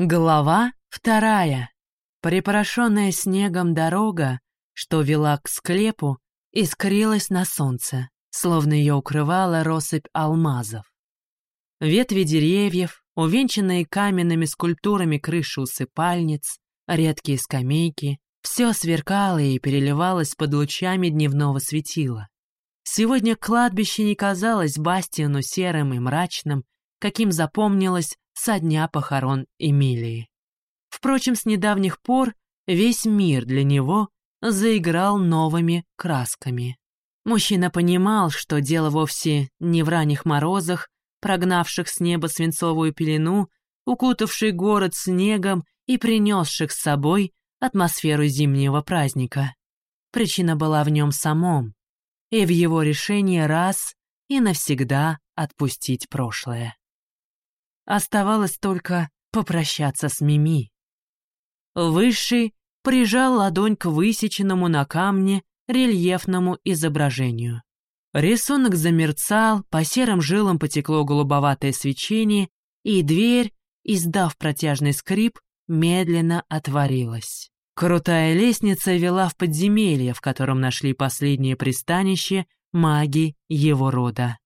Глава вторая. Припорошенная снегом дорога, что вела к склепу, искрилась на солнце, словно ее укрывала россыпь алмазов. Ветви деревьев, увенчанные каменными скульптурами крыши усыпальниц, редкие скамейки, все сверкало и переливалось под лучами дневного светила. Сегодня кладбище не казалось Бастиану серым и мрачным, каким запомнилось со дня похорон Эмилии. Впрочем, с недавних пор весь мир для него заиграл новыми красками. Мужчина понимал, что дело вовсе не в ранних морозах, прогнавших с неба свинцовую пелену, укутавший город снегом и принесших с собой атмосферу зимнего праздника. Причина была в нем самом и в его решении раз и навсегда отпустить прошлое. Оставалось только попрощаться с Мими. Высший прижал ладонь к высеченному на камне рельефному изображению. Рисунок замерцал, по серым жилам потекло голубоватое свечение, и дверь, издав протяжный скрип, медленно отворилась. Крутая лестница вела в подземелье, в котором нашли последнее пристанище маги его рода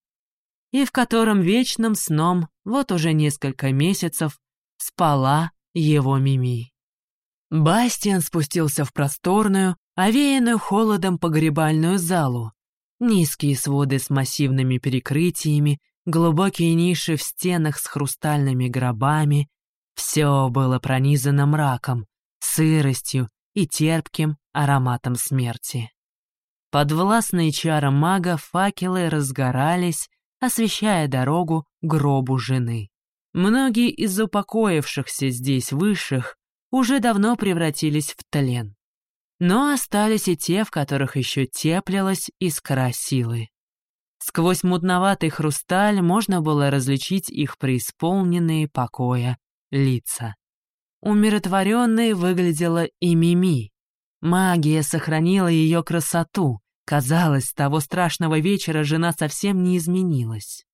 и в котором вечным сном вот уже несколько месяцев спала его Мими. Бастиан спустился в просторную, овеянную холодом погребальную залу. Низкие своды с массивными перекрытиями, глубокие ниши в стенах с хрустальными гробами. Все было пронизано мраком, сыростью и терпким ароматом смерти. Подвластные чарам мага факелы разгорались, освещая дорогу гробу жены. Многие из упокоившихся здесь высших уже давно превратились в тлен. Но остались и те, в которых еще теплилась искра силы. Сквозь мутноватый хрусталь можно было различить их преисполненные покоя лица. Умиротворенной выглядела и Мими. Магия сохранила ее красоту, Казалось, с того страшного вечера жена совсем не изменилась.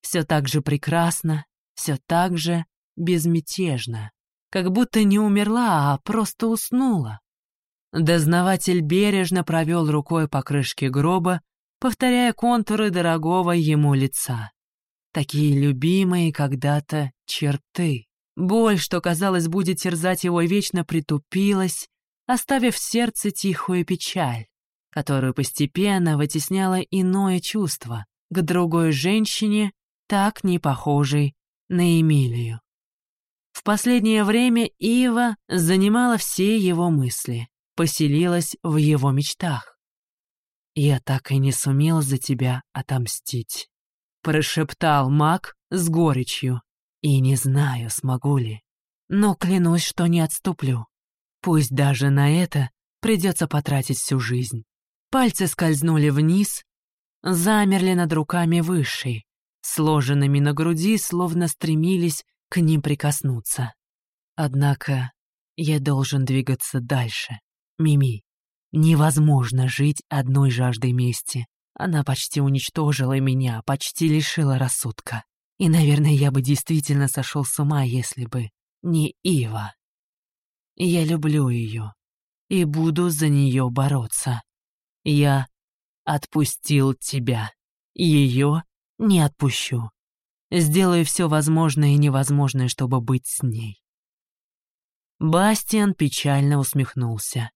Все так же прекрасно, все так же безмятежно. Как будто не умерла, а просто уснула. Дознаватель бережно провел рукой по крышке гроба, повторяя контуры дорогого ему лица. Такие любимые когда-то черты. Боль, что, казалось, будет терзать его вечно, притупилась, оставив в сердце тихую печаль которую постепенно вытесняло иное чувство к другой женщине, так не похожей на Эмилию. В последнее время Ива занимала все его мысли, поселилась в его мечтах. «Я так и не сумел за тебя отомстить», — прошептал маг с горечью. «И не знаю, смогу ли, но клянусь, что не отступлю. Пусть даже на это придется потратить всю жизнь». Пальцы скользнули вниз, замерли над руками высшей, сложенными на груди, словно стремились к ним прикоснуться. Однако я должен двигаться дальше. Мими, невозможно жить одной жаждой мести. Она почти уничтожила меня, почти лишила рассудка. И, наверное, я бы действительно сошел с ума, если бы не Ива. Я люблю ее и буду за нее бороться. Я отпустил тебя. Ее не отпущу. Сделаю все возможное и невозможное, чтобы быть с ней. Бастиан печально усмехнулся.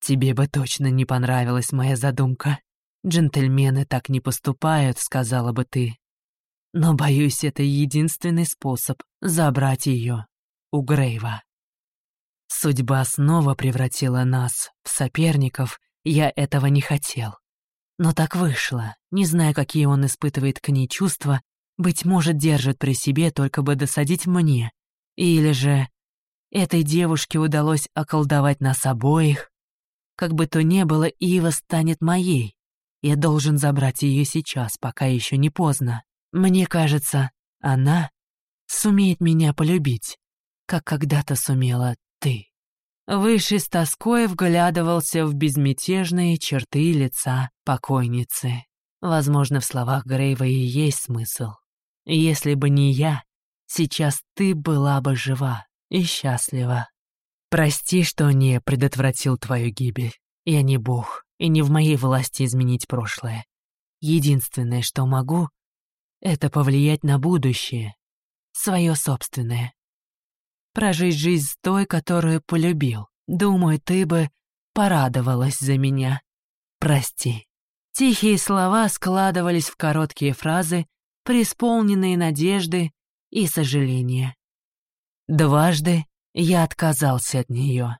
«Тебе бы точно не понравилась моя задумка. Джентльмены так не поступают, сказала бы ты. Но, боюсь, это единственный способ забрать ее у Грейва. Судьба снова превратила нас в соперников — я этого не хотел. Но так вышло. Не знаю, какие он испытывает к ней чувства, быть может, держит при себе, только бы досадить мне. Или же этой девушке удалось околдовать нас обоих. Как бы то ни было, Ива станет моей. Я должен забрать ее сейчас, пока еще не поздно. Мне кажется, она сумеет меня полюбить, как когда-то сумела ты. Выше с тоской вглядывался в безмятежные черты лица покойницы. Возможно, в словах Грейва и есть смысл. Если бы не я, сейчас ты была бы жива. и счастлива. Прости, что не предотвратил твою гибель. Я не бог, и не в моей власти изменить прошлое. Единственное, что могу, это повлиять на будущее, свое собственное. Прожить жизнь с той, которую полюбил. Думаю, ты бы порадовалась за меня. Прости. Тихие слова складывались в короткие фразы, преисполненные надежды и сожаления. Дважды я отказался от нее.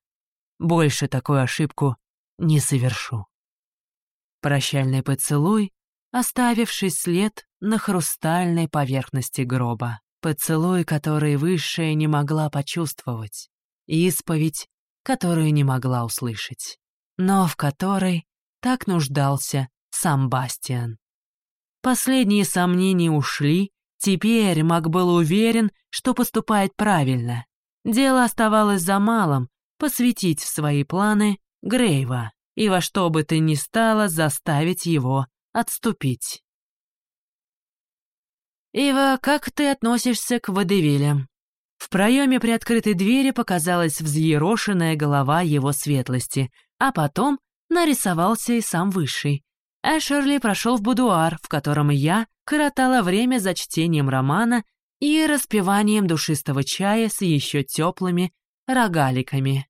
Больше такую ошибку не совершу. Прощальный поцелуй, оставивший след на хрустальной поверхности гроба. Поцелуй, который высшая не могла почувствовать. Исповедь, которую не могла услышать. Но в которой так нуждался сам Бастиан. Последние сомнения ушли, теперь Мак был уверен, что поступает правильно. Дело оставалось за малым — посвятить в свои планы Грейва и во что бы ты ни стало заставить его отступить. «Ива, как ты относишься к водевилям?» В проеме приоткрытой двери показалась взъерошенная голова его светлости, а потом нарисовался и сам Высший. Эшерли прошел в будуар, в котором я коротала время за чтением романа и распиванием душистого чая с еще теплыми рогаликами.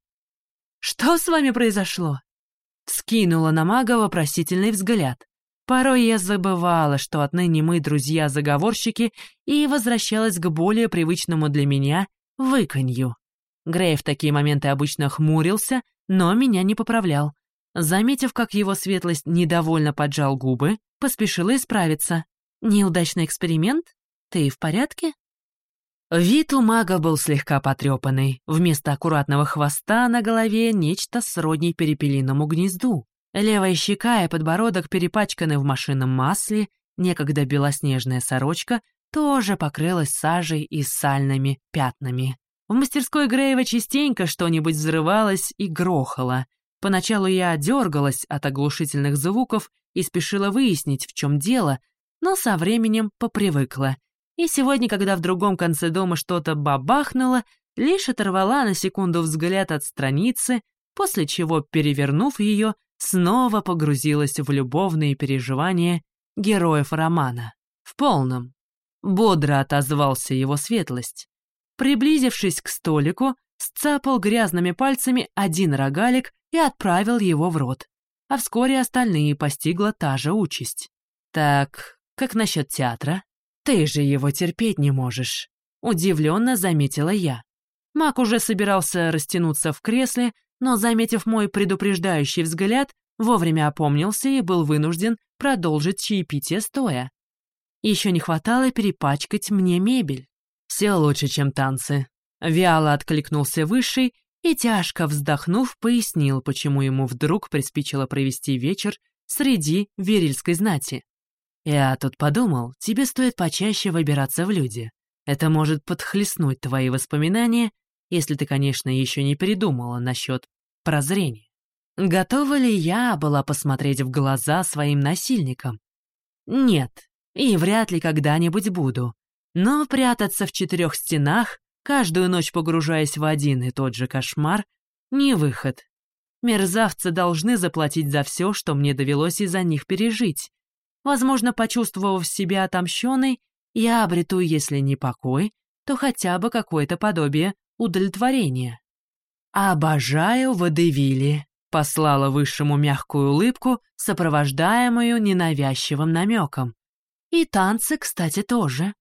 «Что с вами произошло?» Скинула на мага вопросительный взгляд. Порой я забывала, что отныне мы друзья-заговорщики, и возвращалась к более привычному для меня выканью. Грей в такие моменты обычно хмурился, но меня не поправлял. Заметив, как его светлость недовольно поджал губы, поспешила исправиться. «Неудачный эксперимент? Ты в порядке?» Вид у мага был слегка потрепанный. Вместо аккуратного хвоста на голове нечто сродни перепелиному гнезду. Левая щека и подбородок перепачканы в машинном масле, некогда белоснежная сорочка тоже покрылась сажей и сальными пятнами. В мастерской Грейва частенько что-нибудь взрывалось и грохало. Поначалу я дергалась от оглушительных звуков и спешила выяснить, в чем дело, но со временем попривыкла. И сегодня, когда в другом конце дома что-то бабахнуло, лишь оторвала на секунду взгляд от страницы, после чего, перевернув ее, снова погрузилась в любовные переживания героев романа. В полном. Бодро отозвался его светлость. Приблизившись к столику, сцапал грязными пальцами один рогалик и отправил его в рот. А вскоре остальные постигла та же участь. «Так, как насчет театра? Ты же его терпеть не можешь», — удивленно заметила я. Мак уже собирался растянуться в кресле, но, заметив мой предупреждающий взгляд, вовремя опомнился и был вынужден продолжить чаепитие стоя. Еще не хватало перепачкать мне мебель. Все лучше, чем танцы. Вяло откликнулся Высший и, тяжко вздохнув, пояснил, почему ему вдруг приспичило провести вечер среди верильской знати. «Я тут подумал, тебе стоит почаще выбираться в люди. Это может подхлестнуть твои воспоминания, если ты, конечно, еще не передумала насчет прозрения. Готова ли я была посмотреть в глаза своим насильникам? Нет, и вряд ли когда-нибудь буду. Но прятаться в четырех стенах каждую ночь погружаясь в один и тот же кошмар, не выход. Мерзавцы должны заплатить за все, что мне довелось из-за них пережить. Возможно, почувствовав себя отомщенной, я обрету, если не покой, то хотя бы какое-то подобие удовлетворения. «Обожаю водевили», — послала высшему мягкую улыбку, сопровождаемую ненавязчивым намеком. «И танцы, кстати, тоже.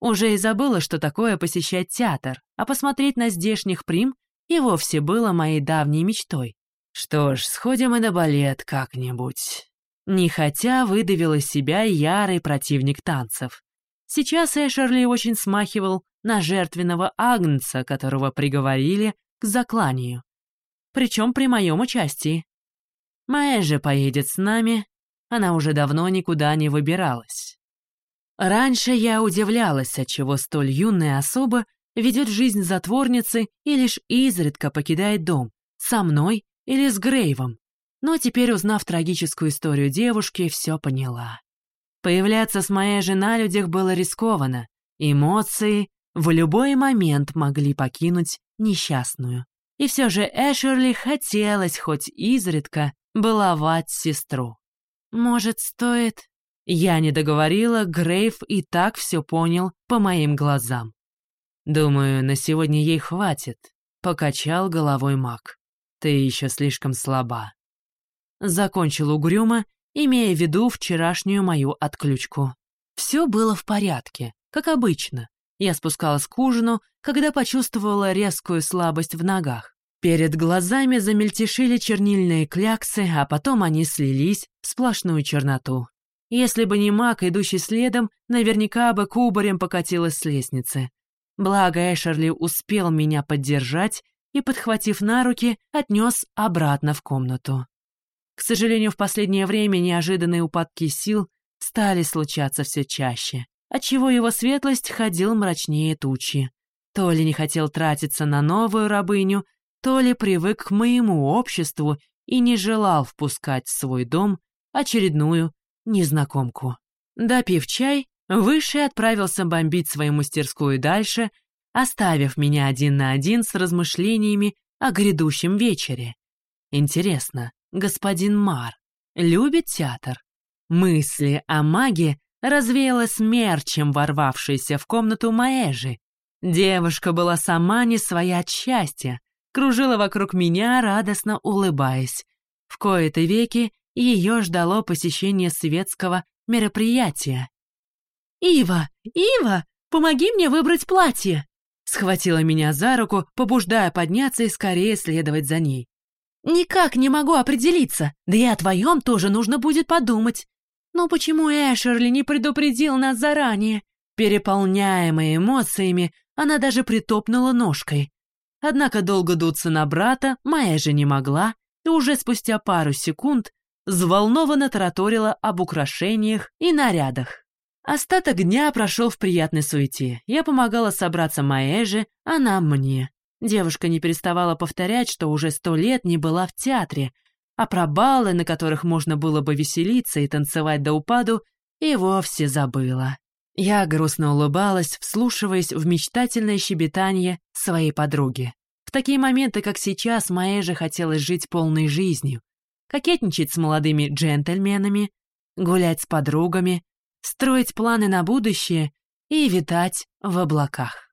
Уже и забыла, что такое посещать театр, а посмотреть на здешних прим и вовсе было моей давней мечтой. Что ж, сходим и на балет как-нибудь. Не хотя выдавил из себя ярый противник танцев. Сейчас Эшерли очень смахивал на жертвенного агнца, которого приговорили к закланию. Причем при моем участии. Майя же поедет с нами, она уже давно никуда не выбиралась. Раньше я удивлялась, отчего столь юная особа ведет жизнь затворницы и лишь изредка покидает дом, со мной или с Грейвом. Но теперь, узнав трагическую историю девушки, все поняла. Появляться с моей женой на людях было рискованно. Эмоции, в любой момент могли покинуть несчастную. И все же Эшерли хотелось хоть изредка баловать сестру. Может, стоит... Я не договорила, Грейв и так все понял по моим глазам. Думаю, на сегодня ей хватит, покачал головой маг. Ты еще слишком слаба. Закончил угрюмо, имея в виду вчерашнюю мою отключку. Все было в порядке, как обычно. Я спускалась к ужину, когда почувствовала резкую слабость в ногах. Перед глазами замельтешили чернильные кляксы, а потом они слились в сплошную черноту. Если бы не маг, идущий следом, наверняка бы кубарем покатилась с лестницы. Благо Эшерли успел меня поддержать и, подхватив на руки, отнес обратно в комнату. К сожалению, в последнее время неожиданные упадки сил стали случаться все чаще, отчего его светлость ходил мрачнее тучи. То ли не хотел тратиться на новую рабыню, то ли привык к моему обществу и не желал впускать в свой дом очередную незнакомку. Допив чай, Высший отправился бомбить свою мастерскую дальше, оставив меня один на один с размышлениями о грядущем вечере. Интересно, господин Мар любит театр? Мысли о маге развеяла смерчем ворвавшейся в комнату Маэжи. Девушка была сама не своя от счастья, кружила вокруг меня, радостно улыбаясь. В кои-то веки ее ждало посещение светского мероприятия. «Ива! Ива! Помоги мне выбрать платье!» Схватила меня за руку, побуждая подняться и скорее следовать за ней. «Никак не могу определиться, да и о твоем тоже нужно будет подумать. Но почему Эшерли не предупредил нас заранее?» Переполняемая эмоциями, она даже притопнула ножкой. Однако долго дуться на брата Майя же не могла, и уже спустя пару секунд взволнованно тараторила об украшениях и нарядах. Остаток дня прошел в приятной суете. Я помогала собраться Маэже, она мне. Девушка не переставала повторять, что уже сто лет не была в театре, а про баллы, на которых можно было бы веселиться и танцевать до упаду, и вовсе забыла. Я грустно улыбалась, вслушиваясь в мечтательное щебетание своей подруги. В такие моменты, как сейчас, Маэже хотелось жить полной жизнью, кокетничать с молодыми джентльменами, гулять с подругами, строить планы на будущее и витать в облаках.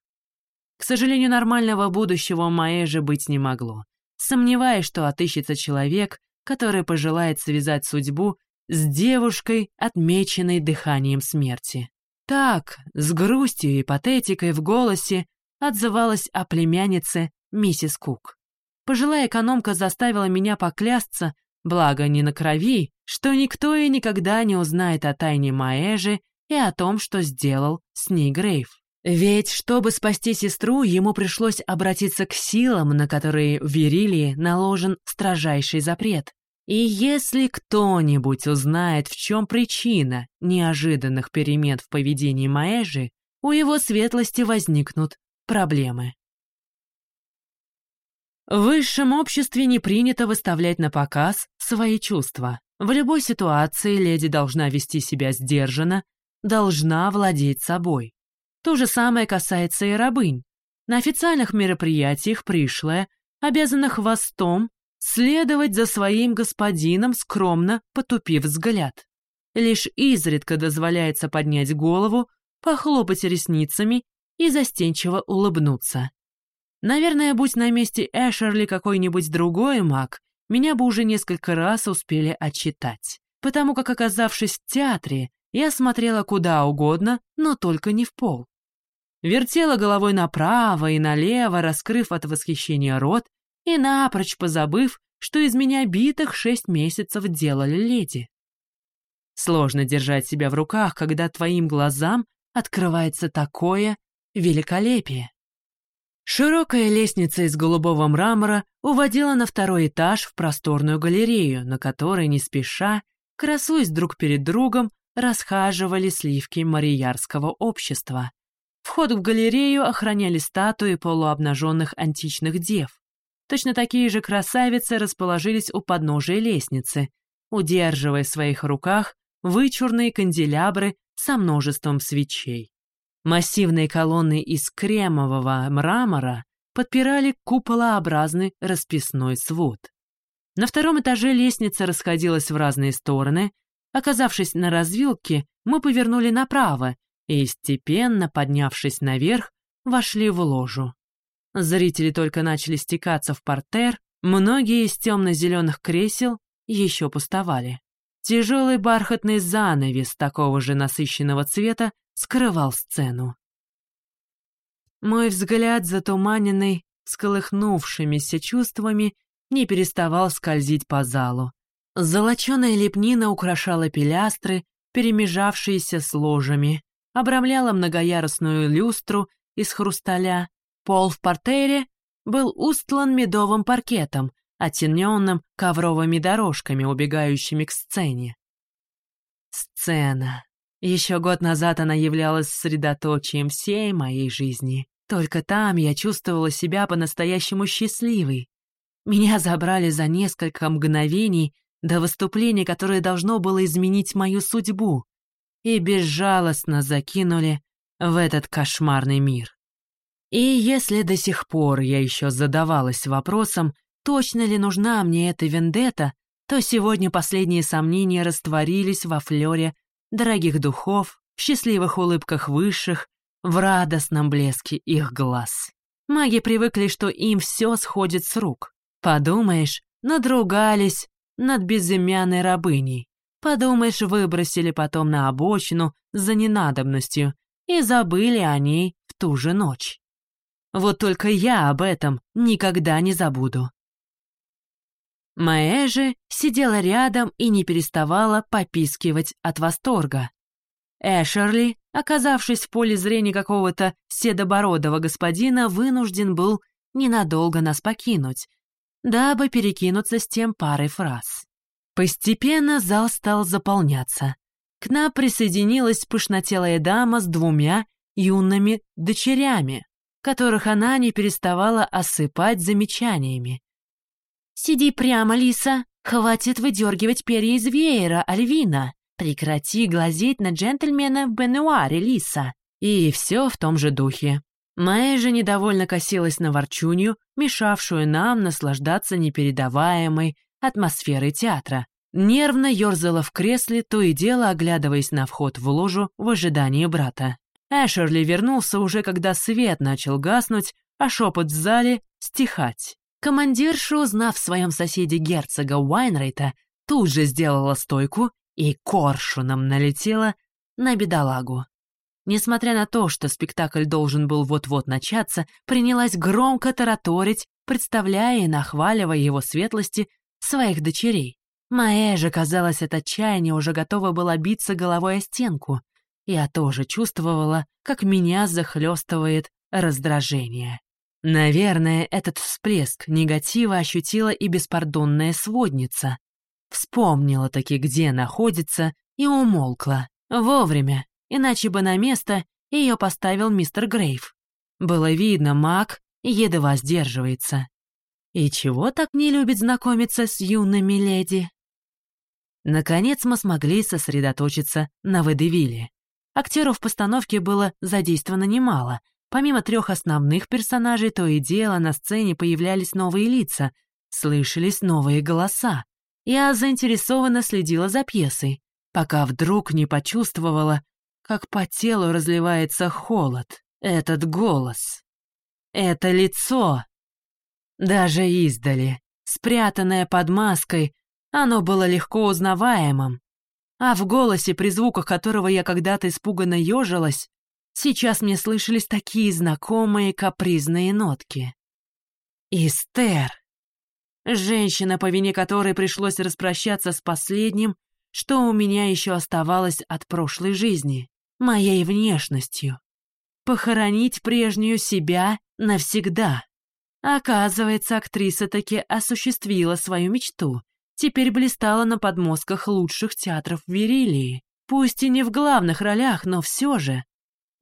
К сожалению, нормального будущего у Маэжи быть не могло. Сомневаясь, что отыщется человек, который пожелает связать судьбу с девушкой, отмеченной дыханием смерти. Так, с грустью и патетикой в голосе, отзывалась о племяннице миссис Кук. Пожилая экономка заставила меня поклясться, Благо не на крови, что никто и никогда не узнает о тайне Маэжи и о том, что сделал с ней Грейв. Ведь, чтобы спасти сестру, ему пришлось обратиться к силам, на которые в Верилии наложен строжайший запрет. И если кто-нибудь узнает, в чем причина неожиданных перемен в поведении Маэжи, у его светлости возникнут проблемы. В высшем обществе не принято выставлять на показ свои чувства. В любой ситуации леди должна вести себя сдержанно, должна владеть собой. То же самое касается и рабынь. На официальных мероприятиях пришлая обязана хвостом следовать за своим господином, скромно потупив взгляд. Лишь изредка дозволяется поднять голову, похлопать ресницами и застенчиво улыбнуться. Наверное, будь на месте Эшерли какой-нибудь другой маг, меня бы уже несколько раз успели отчитать. Потому как, оказавшись в театре, я смотрела куда угодно, но только не в пол. Вертела головой направо и налево, раскрыв от восхищения рот и напрочь позабыв, что из меня битых шесть месяцев делали леди. Сложно держать себя в руках, когда твоим глазам открывается такое великолепие. Широкая лестница из голубого мрамора уводила на второй этаж в просторную галерею, на которой, не спеша, красуясь друг перед другом, расхаживали сливки мариярского общества. Вход в галерею охраняли статуи полуобнаженных античных дев. Точно такие же красавицы расположились у подножия лестницы, удерживая в своих руках вычурные канделябры со множеством свечей. Массивные колонны из кремового мрамора подпирали куполообразный расписной свод. На втором этаже лестница расходилась в разные стороны. Оказавшись на развилке, мы повернули направо и, степенно поднявшись наверх, вошли в ложу. Зрители только начали стекаться в портер, многие из темно-зеленых кресел еще пустовали. Тяжелый бархатный занавес такого же насыщенного цвета скрывал сцену. Мой взгляд, затуманенный, сколыхнувшимися чувствами, не переставал скользить по залу. Золоченая лепнина украшала пилястры, перемежавшиеся с ложами, обрамляла многоярусную люстру из хрусталя. Пол в портере был устлан медовым паркетом, оттененным ковровыми дорожками, убегающими к сцене. Сцена. Еще год назад она являлась средоточием всей моей жизни. Только там я чувствовала себя по-настоящему счастливой. Меня забрали за несколько мгновений до выступления, которое должно было изменить мою судьбу, и безжалостно закинули в этот кошмарный мир. И если до сих пор я еще задавалась вопросом, точно ли нужна мне эта вендетта, то сегодня последние сомнения растворились во флёре дорогих духов, в счастливых улыбках высших, в радостном блеске их глаз. Маги привыкли, что им все сходит с рук. Подумаешь, надругались над безымянной рабыней. Подумаешь, выбросили потом на обочину за ненадобностью и забыли о ней в ту же ночь. Вот только я об этом никогда не забуду. Маэ же сидела рядом и не переставала попискивать от восторга. Эшерли, оказавшись в поле зрения какого-то седобородого господина, вынужден был ненадолго нас покинуть, дабы перекинуться с тем парой фраз. Постепенно зал стал заполняться. К нам присоединилась пышнотелая дама с двумя юными дочерями, которых она не переставала осыпать замечаниями. «Сиди прямо, Лиса. Хватит выдергивать перья из веера, Альвина. Прекрати глазеть на джентльмена в бенуаре, Лиса». И все в том же духе. Майя же недовольно косилась на ворчунью, мешавшую нам наслаждаться непередаваемой атмосферой театра. Нервно ерзала в кресле, то и дело оглядываясь на вход в ложу в ожидании брата. Эшерли вернулся уже, когда свет начал гаснуть, а шепот в зале стихать. Командирша, узнав в своем соседе герцога Уайнрейта, тут же сделала стойку и коршуном налетела на бедолагу. Несмотря на то, что спектакль должен был вот-вот начаться, принялась громко тараторить, представляя и нахваливая его светлости своих дочерей. Маэ же, казалось, от отчаяния уже готова была биться головой о стенку. Я тоже чувствовала, как меня захлестывает раздражение. Наверное, этот всплеск негатива ощутила и беспардонная сводница. Вспомнила таки, где находится, и умолкла. Вовремя, иначе бы на место ее поставил мистер Грейв. Было видно, маг едва сдерживается. И чего так не любит знакомиться с юными леди? Наконец мы смогли сосредоточиться на Ведевиле. Актеров в постановке было задействовано немало — Помимо трех основных персонажей, то и дело на сцене появлялись новые лица, слышались новые голоса. Я заинтересованно следила за пьесой, пока вдруг не почувствовала, как по телу разливается холод. Этот голос. Это лицо. Даже издали, спрятанное под маской, оно было легко узнаваемым. А в голосе, при звуках которого я когда-то испуганно ежилась, Сейчас мне слышались такие знакомые капризные нотки. Истер. Женщина, по вине которой пришлось распрощаться с последним, что у меня еще оставалось от прошлой жизни, моей внешностью. Похоронить прежнюю себя навсегда. Оказывается, актриса таки осуществила свою мечту. Теперь блистала на подмостках лучших театров Верилии. Пусть и не в главных ролях, но все же.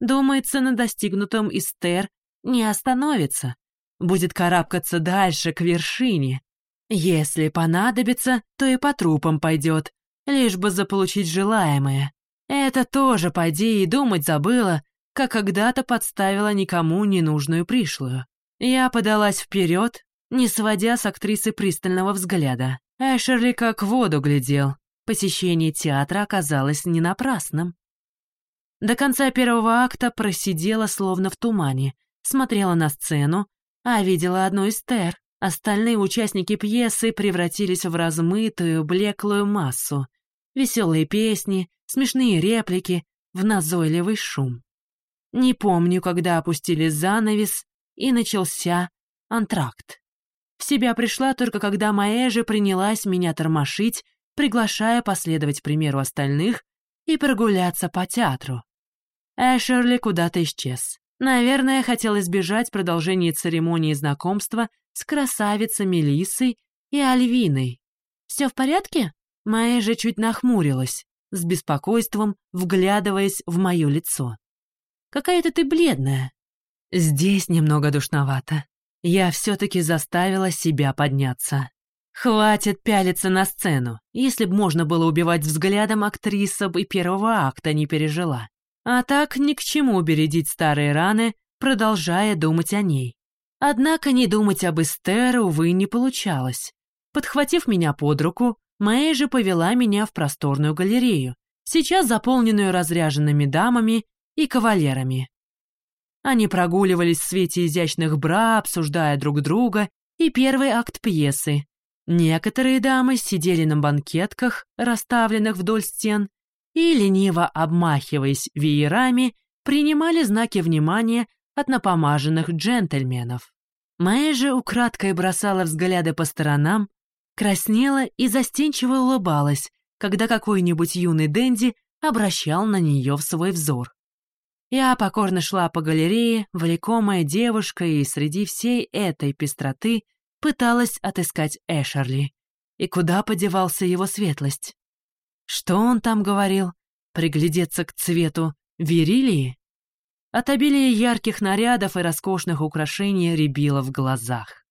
Думается, на достигнутом Истер не остановится. Будет карабкаться дальше, к вершине. Если понадобится, то и по трупам пойдет, лишь бы заполучить желаемое. Это тоже, поди, и думать забыла, как когда-то подставила никому ненужную пришлую. Я подалась вперед, не сводя с актрисы пристального взгляда. Эшерли как в воду глядел. Посещение театра оказалось не напрасным. До конца первого акта просидела словно в тумане, смотрела на сцену, а видела одну из тер. Остальные участники пьесы превратились в размытую, блеклую массу. Веселые песни, смешные реплики, в назойливый шум. Не помню, когда опустили занавес, и начался антракт. Себя пришла только когда Маэжа принялась меня тормошить, приглашая последовать примеру остальных и прогуляться по театру. Эшерли куда-то исчез. Наверное, хотел избежать продолжения церемонии знакомства с красавицей Мелиссой и Альвиной. «Все в порядке?» Маэжа чуть нахмурилась, с беспокойством вглядываясь в мое лицо. «Какая-то ты бледная». «Здесь немного душновато», я все-таки заставила себя подняться. Хватит пялиться на сцену. Если б можно было убивать взглядом, актриса бы первого акта не пережила. А так ни к чему бередить старые раны, продолжая думать о ней. Однако не думать об Эстер, увы, не получалось. Подхватив меня под руку, Мэй же повела меня в просторную галерею, сейчас заполненную разряженными дамами и кавалерами. Они прогуливались в свете изящных бра, обсуждая друг друга и первый акт пьесы. Некоторые дамы сидели на банкетках, расставленных вдоль стен, и, лениво обмахиваясь веерами, принимали знаки внимания от напомаженных джентльменов. Майя же украдкой бросала взгляды по сторонам, краснела и застенчиво улыбалась, когда какой-нибудь юный Дэнди обращал на нее в свой взор. Я покорно шла по галерее, влекомая девушкой, и среди всей этой пестроты пыталась отыскать Эшерли. И куда подевался его светлость? Что он там говорил? Приглядеться к цвету верилии? От обилия ярких нарядов и роскошных украшений рябило в глазах.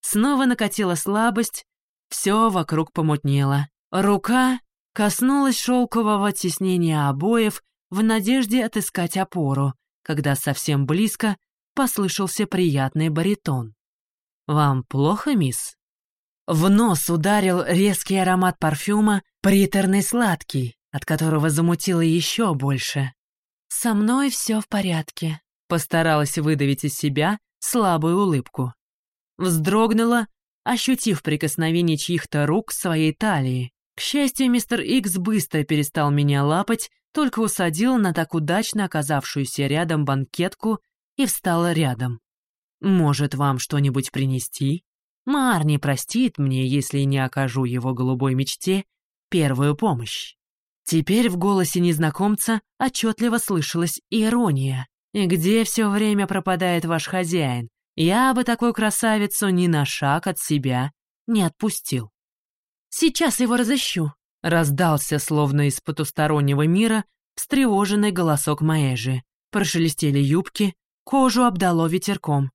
Снова накатила слабость, все вокруг помутнело. Рука коснулась шелкового теснения обоев в надежде отыскать опору, когда совсем близко послышался приятный баритон. «Вам плохо, мисс?» В нос ударил резкий аромат парфюма, приторный сладкий, от которого замутило еще больше. «Со мной все в порядке», — постаралась выдавить из себя слабую улыбку. Вздрогнула, ощутив прикосновение чьих-то рук к своей талии. К счастью, мистер Икс быстро перестал меня лапать только усадил на так удачно оказавшуюся рядом банкетку и встала рядом. «Может, вам что-нибудь принести? Мар не простит мне, если не окажу его голубой мечте первую помощь». Теперь в голосе незнакомца отчетливо слышалась ирония. «И где все время пропадает ваш хозяин? Я бы такую красавицу ни на шаг от себя не отпустил». «Сейчас его разыщу», Раздался, словно из потустороннего мира, встревоженный голосок Маэжи. Прошелестели юбки, кожу обдало ветерком.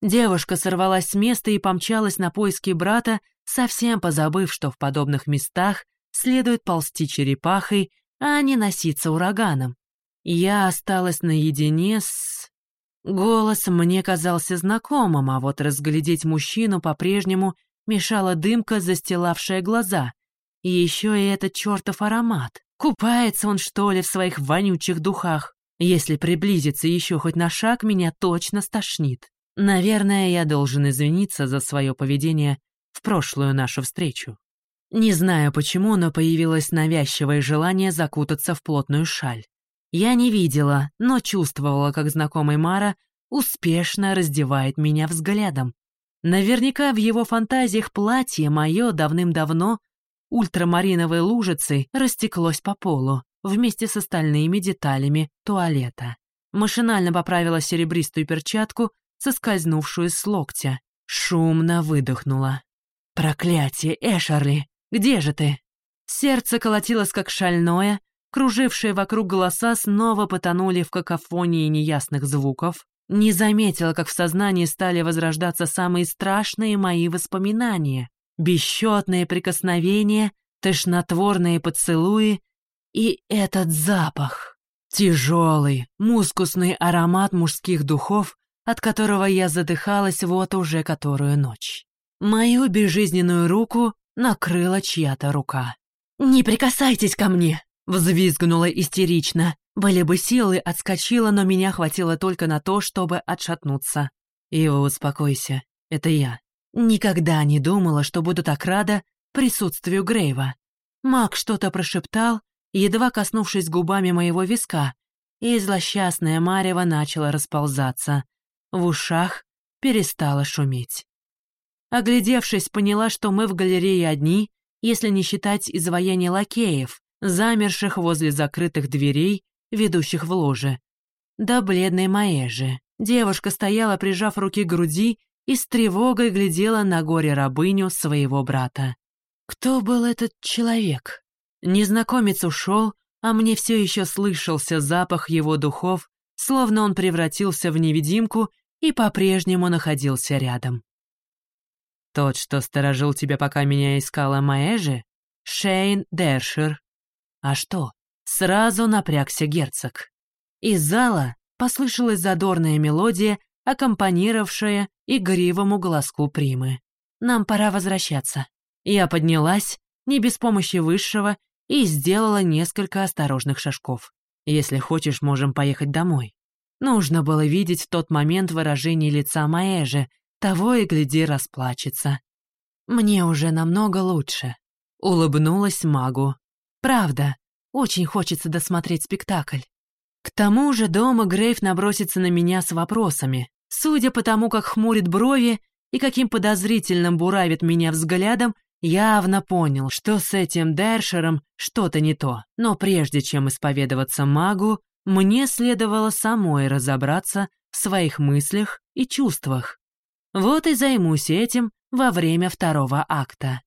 Девушка сорвалась с места и помчалась на поиски брата, совсем позабыв, что в подобных местах следует ползти черепахой, а не носиться ураганом. Я осталась наедине с... Голос мне казался знакомым, а вот разглядеть мужчину по-прежнему мешала дымка, застилавшая глаза. И еще и этот чертов аромат. Купается он, что ли, в своих вонючих духах? Если приблизиться еще хоть на шаг, меня точно стошнит. Наверное, я должен извиниться за свое поведение в прошлую нашу встречу. Не знаю почему, но появилось навязчивое желание закутаться в плотную шаль. Я не видела, но чувствовала, как знакомый Мара успешно раздевает меня взглядом. Наверняка в его фантазиях платье мое давным-давно ультрамариновой лужицей растеклось по полу вместе с остальными деталями туалета. Машинально поправила серебристую перчатку, соскользнувшую с локтя. Шумно выдохнула. «Проклятие, Эшерли! Где же ты?» Сердце колотилось как шальное, кружившие вокруг голоса снова потонули в какофонии неясных звуков. Не заметила, как в сознании стали возрождаться самые страшные мои воспоминания бесчетные прикосновения, тошнотворные поцелуи и этот запах. Тяжелый, мускусный аромат мужских духов, от которого я задыхалась вот уже которую ночь. Мою безжизненную руку накрыла чья-то рука. «Не прикасайтесь ко мне!» — взвизгнула истерично. Были бы силы, отскочила, но меня хватило только на то, чтобы отшатнуться. «Ива, успокойся, это я». Никогда не думала, что буду так рада присутствию Грейва. Мак что-то прошептал, едва коснувшись губами моего виска, и злосчастная марево начала расползаться. В ушах перестала шуметь. Оглядевшись, поняла, что мы в галерее одни, если не считать изваяния лакеев, замерших возле закрытых дверей, ведущих в ложе. Да бледной Маэжи. Девушка стояла, прижав руки к груди, и с тревогой глядела на горе-рабыню своего брата. Кто был этот человек? Незнакомец ушел, а мне все еще слышался запах его духов, словно он превратился в невидимку и по-прежнему находился рядом. Тот, что сторожил тебя, пока меня искала Маэжи? Шейн Дершир. А что? Сразу напрягся герцог. Из зала послышалась задорная мелодия, аккомпанировавшая игривому голоску Примы. «Нам пора возвращаться». Я поднялась, не без помощи высшего, и сделала несколько осторожных шажков. «Если хочешь, можем поехать домой». Нужно было видеть в тот момент выражение лица Маэжи, того и гляди расплачется. «Мне уже намного лучше», — улыбнулась магу. «Правда, очень хочется досмотреть спектакль». К тому же дома Грейв набросится на меня с вопросами. Судя по тому, как хмурит брови и каким подозрительным буравит меня взглядом, явно понял, что с этим Дершером что-то не то. Но прежде чем исповедоваться магу, мне следовало самой разобраться в своих мыслях и чувствах. Вот и займусь этим во время второго акта.